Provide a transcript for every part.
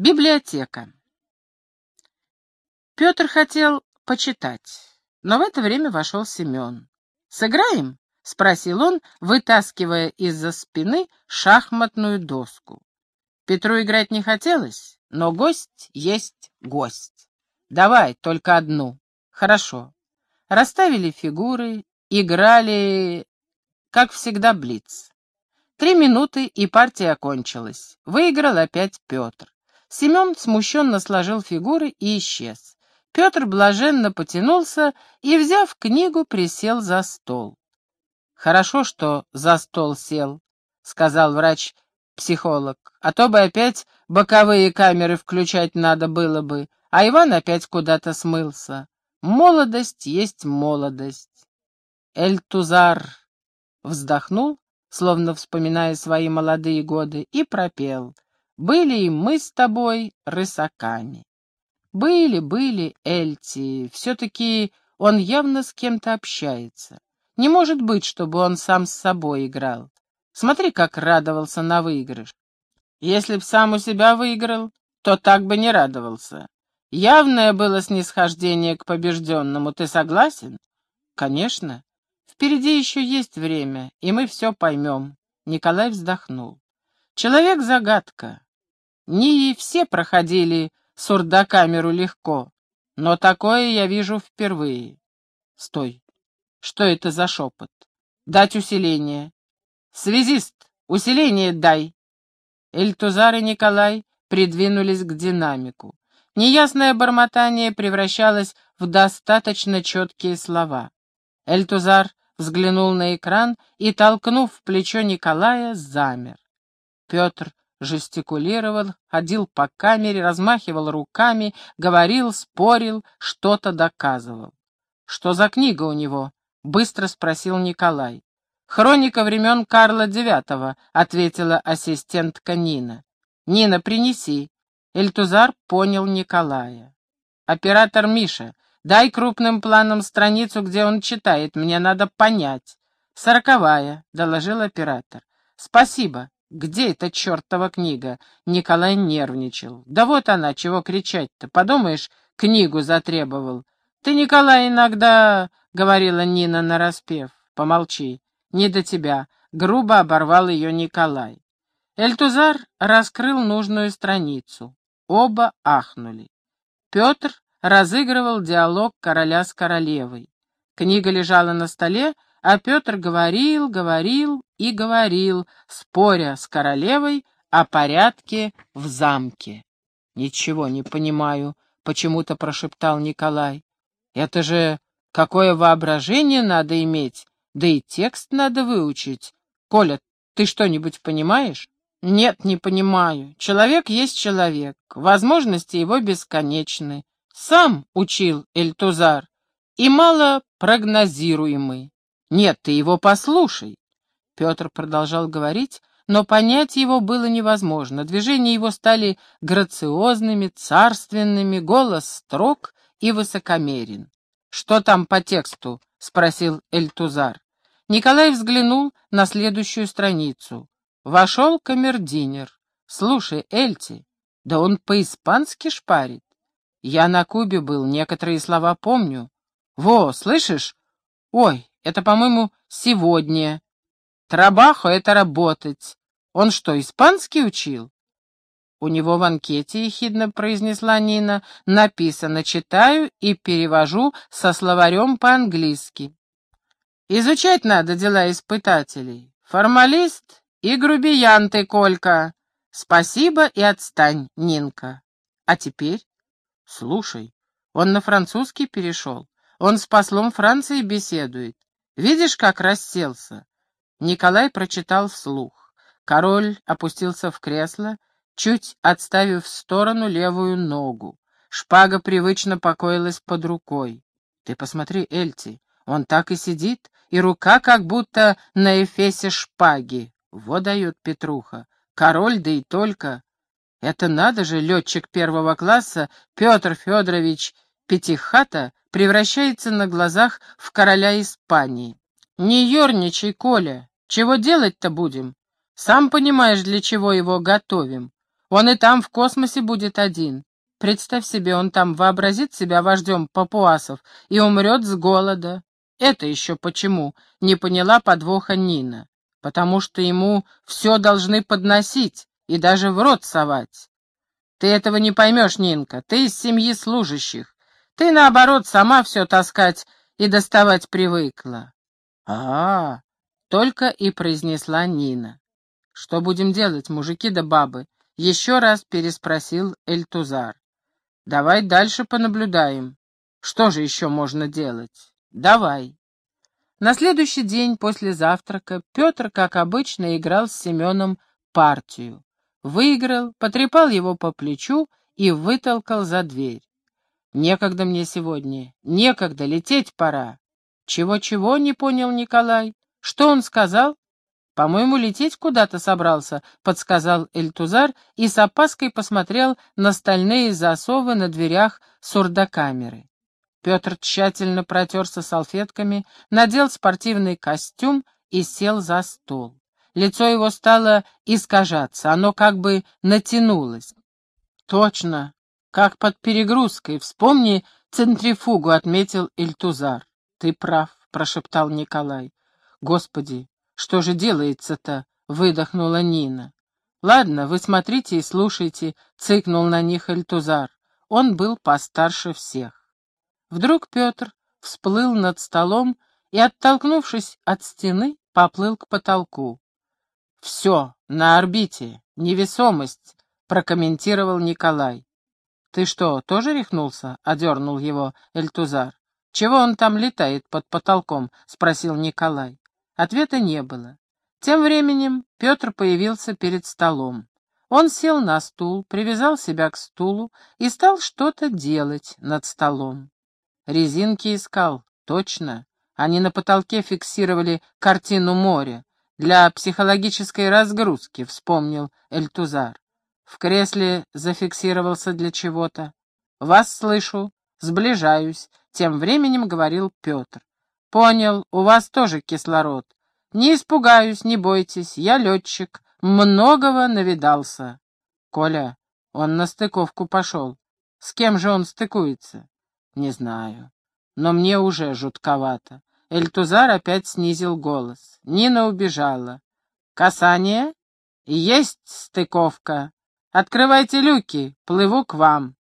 Библиотека. Петр хотел почитать, но в это время вошел Семен. «Сыграем?» — спросил он, вытаскивая из-за спины шахматную доску. Петру играть не хотелось, но гость есть гость. «Давай, только одну». «Хорошо». Расставили фигуры, играли, как всегда, блиц. Три минуты, и партия окончилась. Выиграл опять Петр. Семен смущенно сложил фигуры и исчез. Петр блаженно потянулся и, взяв книгу, присел за стол. «Хорошо, что за стол сел», — сказал врач-психолог, «а то бы опять боковые камеры включать надо было бы, а Иван опять куда-то смылся. Молодость есть молодость». Эльтузар вздохнул, словно вспоминая свои молодые годы, и пропел — были и мы с тобой рысаками. Были, были, Эльти, все-таки он явно с кем-то общается. Не может быть, чтобы он сам с собой играл. Смотри, как радовался на выигрыш. Если б сам у себя выиграл, то так бы не радовался. Явное было снисхождение к побежденному, ты согласен? Конечно. Впереди еще есть время, и мы все поймем. Николай вздохнул. Человек-загадка. Не все проходили сурдокамеру легко, но такое я вижу впервые. Стой. Что это за шепот? Дать усиление. Связист, усиление дай. Эльтузар и Николай придвинулись к динамику. Неясное бормотание превращалось в достаточно четкие слова. Эльтузар взглянул на экран и, толкнув в плечо Николая, замер. Петр жестикулировал, ходил по камере, размахивал руками, говорил, спорил, что-то доказывал. «Что за книга у него?» — быстро спросил Николай. «Хроника времен Карла IX», — ответила ассистентка Нина. «Нина, принеси». Эльтузар понял Николая. «Оператор Миша, дай крупным планом страницу, где он читает, мне надо понять». «Сороковая», — доложил оператор. «Спасибо. «Где эта чертова книга?» Николай нервничал. «Да вот она, чего кричать-то? Подумаешь, книгу затребовал». «Ты, Николай, иногда...» — говорила Нина нараспев. «Помолчи. Не до тебя». Грубо оборвал ее Николай. Эльтузар раскрыл нужную страницу. Оба ахнули. Петр разыгрывал диалог короля с королевой. Книга лежала на столе, а Петр говорил, говорил и говорил, споря с королевой о порядке в замке. «Ничего не понимаю», — почему-то прошептал Николай. «Это же какое воображение надо иметь, да и текст надо выучить. Коля, ты что-нибудь понимаешь?» «Нет, не понимаю. Человек есть человек. Возможности его бесконечны. Сам учил Эльтузар. И мало прогнозируемый. Нет, ты его послушай. Петр продолжал говорить, но понять его было невозможно. Движения его стали грациозными, царственными, голос строг и высокомерен. «Что там по тексту?» — спросил Эльтузар. Николай взглянул на следующую страницу. Вошел камердинер. «Слушай, Эльти, да он по-испански шпарит. Я на Кубе был, некоторые слова помню. Во, слышишь? Ой, это, по-моему, сегодня. Трабахо — это работать. Он что, испанский учил? У него в анкете, — ехидно произнесла Нина, — написано «читаю и перевожу со словарем по-английски». Изучать надо дела испытателей. Формалист и грубиян ты, Колька. Спасибо и отстань, Нинка. А теперь? Слушай, он на французский перешел. Он с послом Франции беседует. Видишь, как расселся?» Николай прочитал вслух. Король опустился в кресло, чуть отставив в сторону левую ногу. Шпага привычно покоилась под рукой. «Ты посмотри, Эльти, он так и сидит, и рука как будто на эфесе шпаги. Вот дает Петруха. Король, да и только. Это надо же, летчик первого класса Петр Федорович Пятихата превращается на глазах в короля Испании. Не ерничай, Коля, чего делать-то будем? Сам понимаешь, для чего его готовим. Он и там в космосе будет один. Представь себе, он там вообразит себя вождем папуасов и умрет с голода. Это еще почему? Не поняла подвоха Нина. Потому что ему все должны подносить и даже в рот совать. Ты этого не поймешь, Нинка, ты из семьи служащих. Ты, наоборот, сама все таскать и доставать привыкла. А, -а, -а только и произнесла Нина. «Что будем делать, мужики да бабы?» — еще раз переспросил Эльтузар. «Давай дальше понаблюдаем. Что же еще можно делать? Давай». На следующий день после завтрака Петр, как обычно, играл с Семеном партию. Выиграл, потрепал его по плечу и вытолкал за дверь. «Некогда мне сегодня, некогда, лететь пора». «Чего-чего?» — не понял Николай. «Что он сказал?» «По-моему, лететь куда-то собрался», — подсказал Эльтузар и с опаской посмотрел на стальные засовы на дверях сурдокамеры. Петр тщательно протерся салфетками, надел спортивный костюм и сел за стол. Лицо его стало искажаться, оно как бы натянулось. «Точно, как под перегрузкой. Вспомни центрифугу», — отметил Эльтузар. «Ты прав», — прошептал Николай. «Господи, что же делается-то?» — выдохнула Нина. «Ладно, вы смотрите и слушайте», — цыкнул на них Эльтузар. Он был постарше всех. Вдруг Петр всплыл над столом и, оттолкнувшись от стены, поплыл к потолку. «Все, на орбите, невесомость», — прокомментировал Николай. «Ты что, тоже рехнулся?» — одернул его Эльтузар. «Чего он там летает под потолком?» — спросил Николай. Ответа не было. Тем временем Петр появился перед столом. Он сел на стул, привязал себя к стулу и стал что-то делать над столом. Резинки искал, точно. Они на потолке фиксировали картину моря. Для психологической разгрузки, вспомнил Эльтузар. В кресле зафиксировался для чего-то. «Вас слышу, сближаюсь», — тем временем говорил Петр. «Понял, у вас тоже кислород. Не испугаюсь, не бойтесь, я летчик, многого навидался». «Коля, он на стыковку пошел. С кем же он стыкуется?» «Не знаю. Но мне уже жутковато». Эльтузар опять снизил голос. Нина убежала. «Касание? Есть стыковка. Открывайте люки, плыву к вам».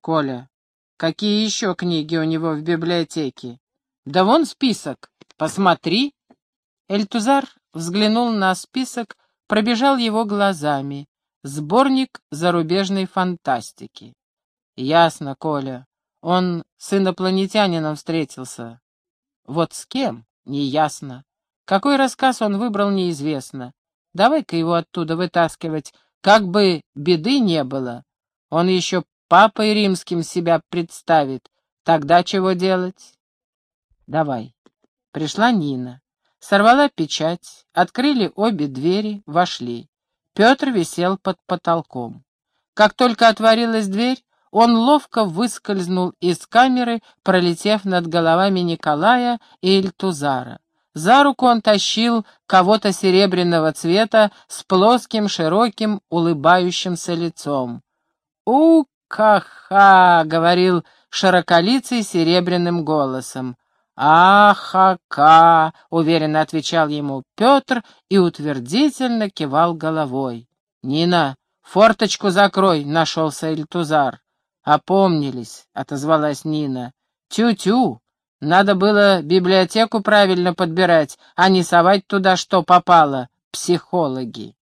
«Коля, какие еще книги у него в библиотеке?» «Да вон список. Посмотри». Эльтузар взглянул на список, пробежал его глазами. Сборник зарубежной фантастики. «Ясно, Коля. Он с инопланетянином встретился. Вот с кем? Неясно. Какой рассказ он выбрал, неизвестно. Давай-ка его оттуда вытаскивать, как бы беды не было. Он еще папой римским себя представит. Тогда чего делать? Давай. Пришла Нина. Сорвала печать, открыли обе двери, вошли. Петр висел под потолком. Как только отворилась дверь, он ловко выскользнул из камеры, пролетев над головами Николая и Эльтузара. За руку он тащил кого-то серебряного цвета с плоским, широким, улыбающимся лицом. «У-ка-ха!» — говорил широколицый серебряным голосом. «Ахака!» — уверенно отвечал ему Петр и утвердительно кивал головой. «Нина, форточку закрой!» — нашелся Эльтузар. «Опомнились!» — отозвалась Нина. «Тю-тю! Надо было библиотеку правильно подбирать, а не совать туда, что попало. Психологи!»